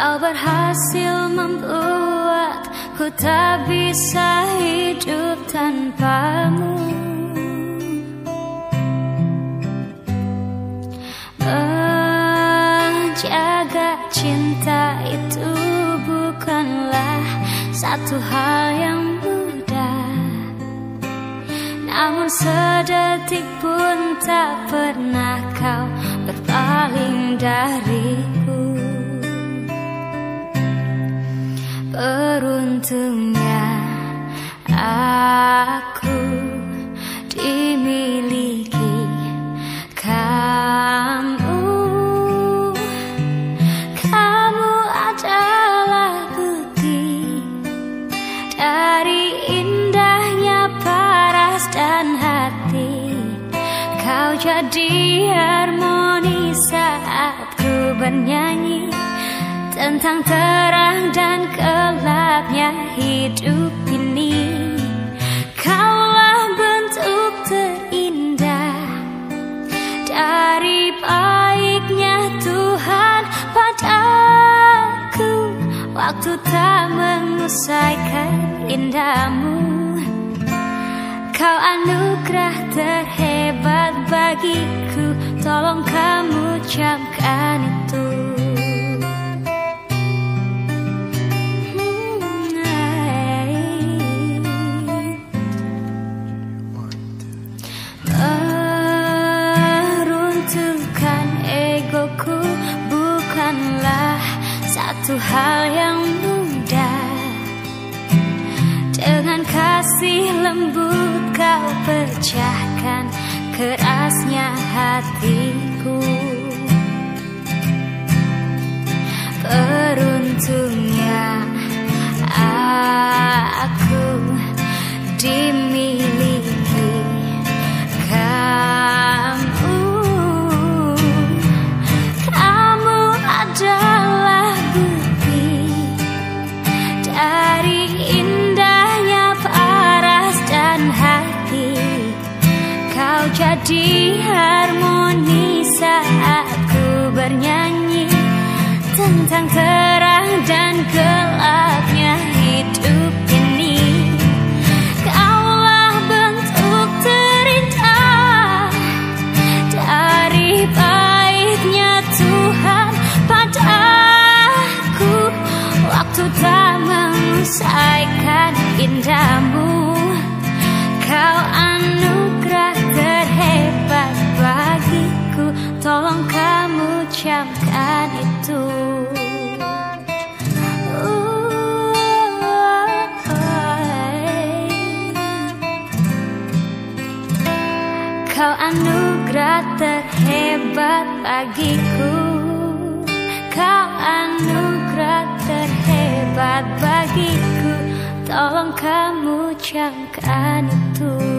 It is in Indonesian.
Kau berhasil membuat ku tak bisa hidup tanpamu. Menjaga cinta itu bukanlah satu hal yang mudah. Namun sedetik pun tak pernah kau berpaling dariku. Beruntungnya. Aku dimiliki kamu. Kamu adalah bukti dari indahnya paras dan hati. Kau jadi harmoni saat ku bernyanyi tentang terang hidup ini. Kaulah bentuk terindah dari baiknya Tuhan padaku. Waktu tak mengusaikan indahmu. Kau anugerah terhebat bagiku. Tolong kamu camkan itu satu hal yang mudah. Dengan kasih lembut kau pecahkan kerasnya hatiku Tentang terang dan gelapnya hidup ini. Kaulah bentuk terindah dari baiknya Tuhan padaku. Waktu tak mengusaikan indahmu Kau anugerah terhebat bagiku. Tolong kamu camkan itu Kau anugerah terhebat bagiku. Kau anugerah terhebat bagiku. Tolong kamu camkan itu